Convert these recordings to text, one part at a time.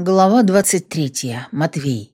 Глава 23. Матвей.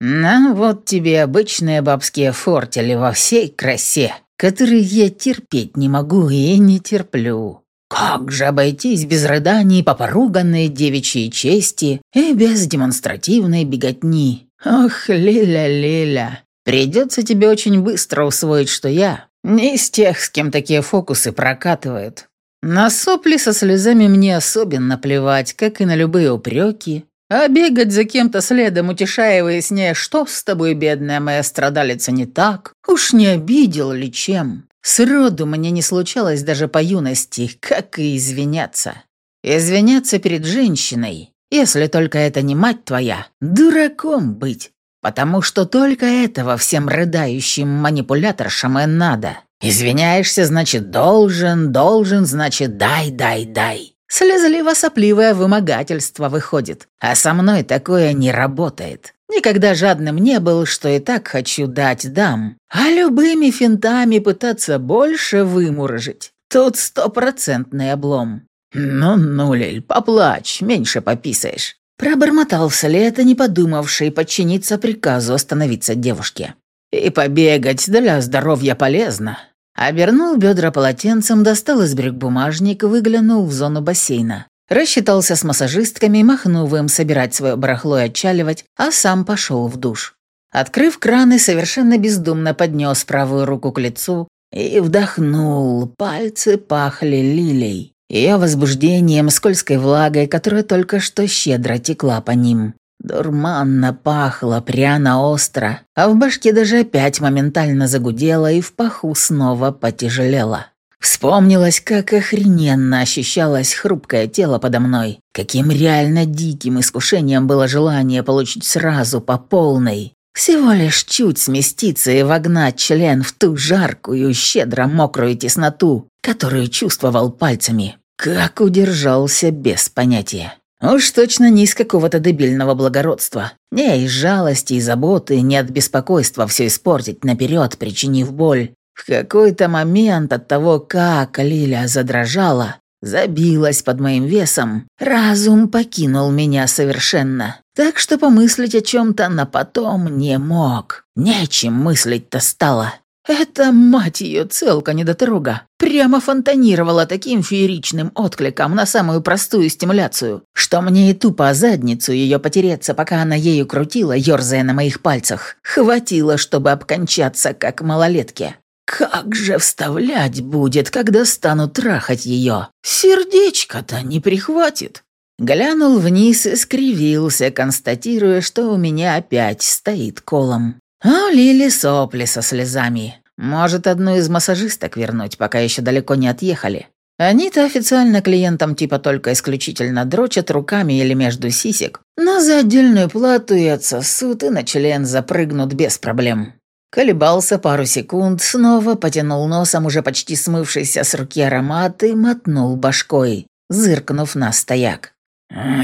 «На вот тебе обычные бабские фортели во всей красе, которые я терпеть не могу и не терплю. Как же обойтись без рыданий по поруганной девичьей чести и без демонстративной беготни? Ох, Лиля-Лиля, придется тебе очень быстро усвоить, что я не из тех, с кем такие фокусы прокатывают. На сопли со слезами мне особенно плевать, как и на любые упреки, а бегать за кем-то следом, утешая и выясняя, что с тобой, бедная моя страдалица, не так, уж не обидел ли чем. Сроду мне не случалось даже по юности, как и извиняться. Извиняться перед женщиной, если только это не мать твоя, дураком быть. Потому что только этого всем рыдающим манипуляторшам и надо. Извиняешься, значит, должен, должен, значит, дай, дай, дай. Слезливо-сопливое вымогательство выходит, а со мной такое не работает. Никогда жадным не был, что и так хочу дать дам, а любыми финтами пытаться больше вымурыжить. Тут стопроцентный облом. «Ну-ну, Лель, поплачь, меньше пописаешь». Пробормотал вслед, не подумавший подчиниться приказу остановиться девушке. «И побегать для здоровья полезно. Обернул бедра полотенцем, достал из брюк бумажник, выглянул в зону бассейна. Рассчитался с массажистками, махнув им собирать свое барахло и отчаливать, а сам пошел в душ. Открыв краны, совершенно бездумно поднес правую руку к лицу и вдохнул. Пальцы пахли лилей. Ее возбуждением, скользкой влагой, которая только что щедро текла по ним. Дурманно пахло, пряно-остро, а в башке даже опять моментально загудело и в паху снова потяжелело. Вспомнилось, как охрененно ощущалось хрупкое тело подо мной, каким реально диким искушением было желание получить сразу по полной, всего лишь чуть сместиться и вогнать член в ту жаркую, щедро мокрую тесноту, которую чувствовал пальцами. Как удержался без понятия. Уж точно не из какого-то дебильного благородства. Не из жалости и заботы, не от беспокойства все испортить наперед, причинив боль. В какой-то момент от того, как Лиля задрожала, забилась под моим весом, разум покинул меня совершенно. Так что помыслить о чем-то на потом не мог. Нечем мыслить-то стало. Эта, мать ее, целка недотрога, прямо фонтанировала таким фееричным откликом на самую простую стимуляцию, что мне и тупо задницу ее потереться, пока она ею крутила, ерзая на моих пальцах, хватило, чтобы обкончаться, как малолетке. Как же вставлять будет, когда стану трахать ее? Сердечко-то не прихватит. Глянул вниз и скривился, констатируя, что у меня опять стоит колом. А Лили сопли со слезами. Может, одну из массажисток вернуть, пока еще далеко не отъехали. Они-то официально клиентам типа только исключительно дрочат руками или между сисек, но за отдельную плату и отсосут, и на член запрыгнут без проблем. Колебался пару секунд, снова потянул носом уже почти смывшийся с руки аромат и мотнул башкой, зыркнув на стояк.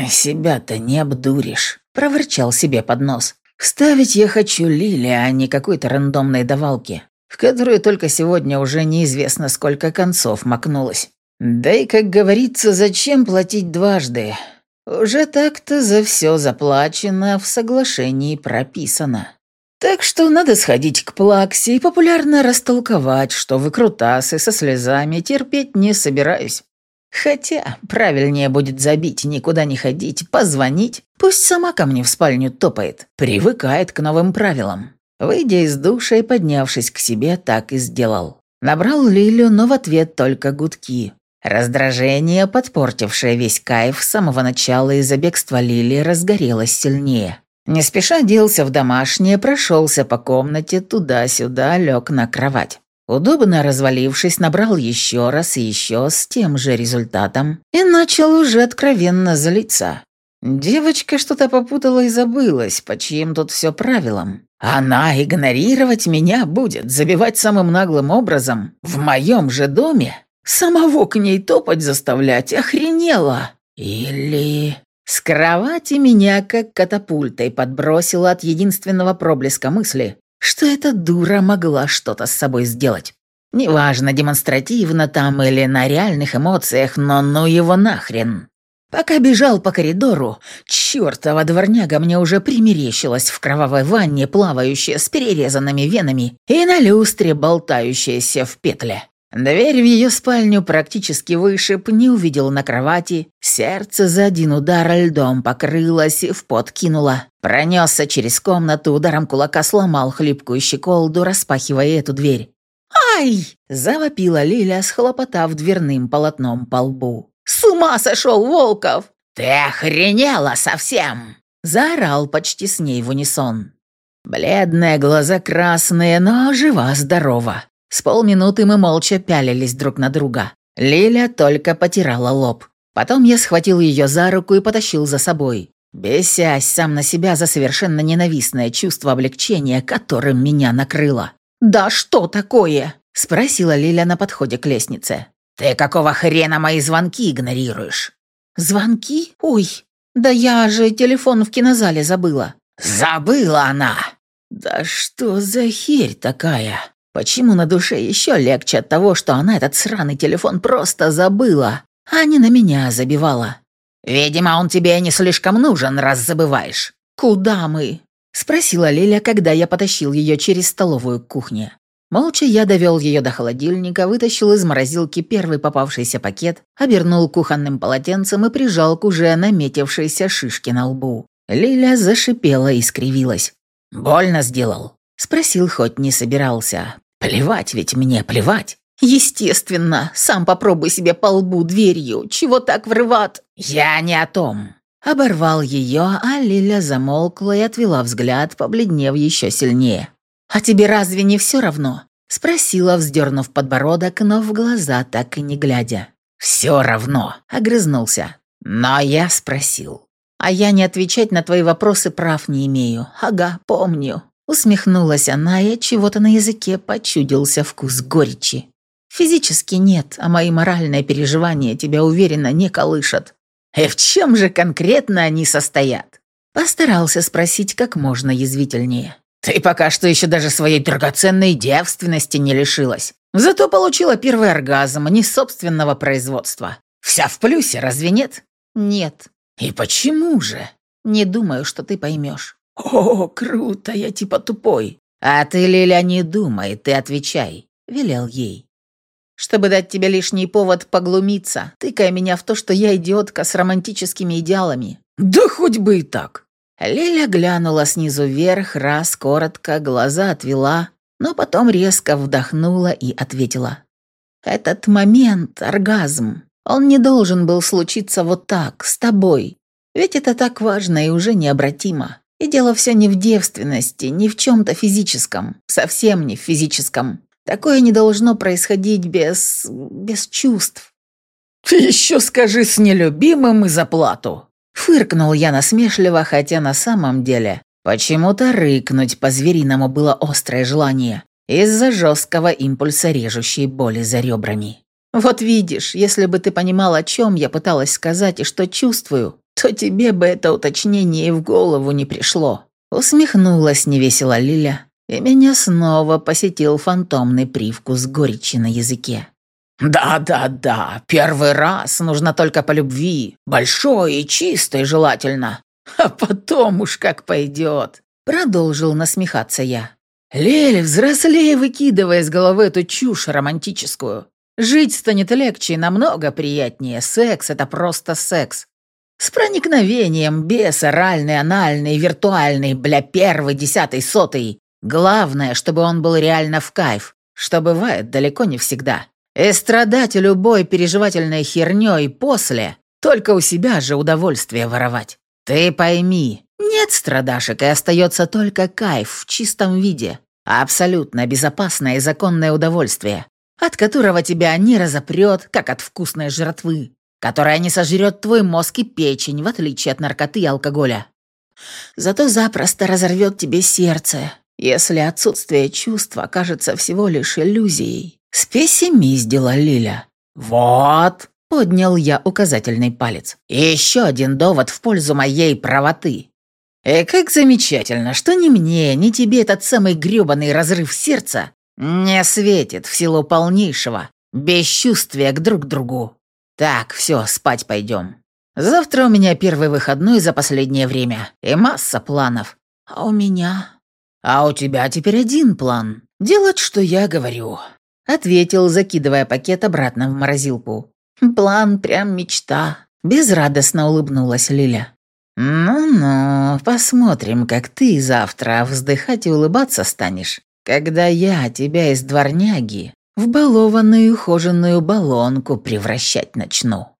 «Себя-то не обдуришь», — проворчал себе под нос. Ставить я хочу Лили, а не какой-то рандомной давалки, в которую только сегодня уже неизвестно сколько концов макнулось. Да и, как говорится, зачем платить дважды? Уже так-то за все заплачено, в соглашении прописано. Так что надо сходить к Плаксе и популярно растолковать, что выкрутасы со слезами терпеть не собираюсь. Хотя правильнее будет забить, никуда не ходить, позвонить. Пусть сама ко мне в спальню топает. Привыкает к новым правилам. Выйдя из душа и поднявшись к себе, так и сделал. Набрал Лилю, но в ответ только гудки. Раздражение, подпортившее весь кайф с самого начала из-за бегства Лили, разгорелось сильнее. Не спеша делся в домашнее, прошелся по комнате, туда-сюда, лег на кровать. Удобно развалившись, набрал еще раз и еще с тем же результатом и начал уже откровенно злиться. Девочка что-то попутала и забылась, по чьим тут все правилам. Она игнорировать меня будет, забивать самым наглым образом в моем же доме? Самого к ней топать заставлять охренела. Или... С кровати меня как катапультой подбросило от единственного проблеска мысли, что эта дура могла что-то с собой сделать. Неважно, демонстративно там или на реальных эмоциях, но ну его нахрен. Пока бежал по коридору, чертова дворняга мне уже примерещилась в кровавой ванне, плавающая с перерезанными венами, и на люстре, болтающаяся в петле. Дверь в ее спальню практически вышиб, не увидел на кровати. Сердце за один удар льдом покрылось и в пот кинуло. Пронесся через комнату, ударом кулака сломал хлипкую щеколду, распахивая эту дверь. «Ай!» – завопила Лиля, схлопотав дверным полотном по лбу. «С ума сошел, Волков!» «Ты охренела совсем!» – заорал почти с ней в унисон. Бледные, глаза красные, но жива-здорова. С полминуты мы молча пялились друг на друга. Лиля только потирала лоб. Потом я схватил ее за руку и потащил за собой, бесясь сам на себя за совершенно ненавистное чувство облегчения, которым меня накрыло. «Да что такое?» – спросила Лиля на подходе к лестнице. «Ты какого хрена мои звонки игнорируешь?» «Звонки? Ой, да я же телефон в кинозале забыла». «Забыла она!» «Да что за херь такая?» Почему на душе еще легче от того, что она этот сраный телефон просто забыла, а не на меня забивала? Видимо, он тебе не слишком нужен, раз забываешь. Куда мы? Спросила Лиля, когда я потащил ее через столовую к кухне. Молча я довел ее до холодильника, вытащил из морозилки первый попавшийся пакет, обернул кухонным полотенцем и прижал к уже наметившейся шишке на лбу. Лиля зашипела и скривилась. «Больно сделал?» Спросил, хоть не собирался. Плевать ведь мне, плевать. Естественно, сам попробуй себе по лбу дверью. Чего так врыват? Я не о том. Оборвал ее, а Лиля замолкла и отвела взгляд, побледнев еще сильнее. «А тебе разве не все равно?» Спросила, вздернув подбородок, но в глаза так и не глядя. «Все равно», — огрызнулся. «Но я спросил. А я не отвечать на твои вопросы прав не имею. Ага, помню. Усмехнулась она, и от чего-то на языке почудился вкус горечи. Физически нет, а мои моральные переживания тебя уверенно не колышат. И в чем же конкретно они состоят? Постарался спросить как можно язвительнее. Ты пока что еще даже своей драгоценной девственности не лишилась. Зато получила первый оргазм, не собственного производства. Вся в плюсе, разве нет? Нет. И почему же? Не думаю, что ты поймешь. «О, круто, я типа тупой». «А ты, Лиля, не думай, ты отвечай», — велел ей. «Чтобы дать тебе лишний повод поглумиться, тыкая меня в то, что я идиотка с романтическими идеалами». «Да хоть бы и так». Лиля глянула снизу вверх, раз, коротко, глаза отвела, но потом резко вдохнула и ответила. «Этот момент, оргазм, он не должен был случиться вот так, с тобой. Ведь это так важно и уже необратимо. И дело все не в девственности, не в чем-то физическом, совсем не в физическом. Такое не должно происходить без... без чувств. «Ты еще скажи с нелюбимым и за плату!» Фыркнул я насмешливо, хотя на самом деле почему-то рыкнуть по-звериному было острое желание из-за жесткого импульса режущей боли за ребрами. «Вот видишь, если бы ты понимал, о чем я пыталась сказать и что чувствую, то тебе бы это уточнение и в голову не пришло». Усмехнулась невесело Лиля, и меня снова посетил фантомный привкус горечи на языке. «Да-да-да, первый раз нужно только по любви, большой и чистой желательно, а потом уж как пойдет», — продолжил насмехаться я. «Леля, взрослее выкидывая из головы эту чушь романтическую. Жить станет легче и намного приятнее. Секс — это просто секс. С проникновением, без оральный, анальный, виртуальный, бля, первый, десятый, сотый. Главное, чтобы он был реально в кайф, что бывает далеко не всегда. И страдать любой переживательной херней после, только у себя же удовольствие воровать. Ты пойми, нет страдашек, и остается только кайф в чистом виде. Абсолютно безопасное и законное удовольствие, от которого тебя не разопрет, как от вкусной жратвы которая не сожрет твой мозг и печень, в отличие от наркоты и алкоголя. Зато запросто разорвет тебе сердце, если отсутствие чувства окажется всего лишь иллюзией. Спессимиздила Лиля. «Вот!» — поднял я указательный палец. «Еще один довод в пользу моей правоты. И как замечательно, что ни мне, ни тебе этот самый грёбаный разрыв сердца не светит в силу полнейшего бесчувствия к друг другу. «Так, все, спать пойдем». Завтра у меня первый выходной за последнее время и масса планов. А у меня? А у тебя теперь один план. Делать, что я говорю. Ответил, закидывая пакет обратно в морозилку. План прям мечта. Безрадостно улыбнулась Лиля. «Ну-ну, посмотрим, как ты завтра вздыхать и улыбаться станешь, когда я тебя из дворняги в балованную ухоженную баллонку превращать начну».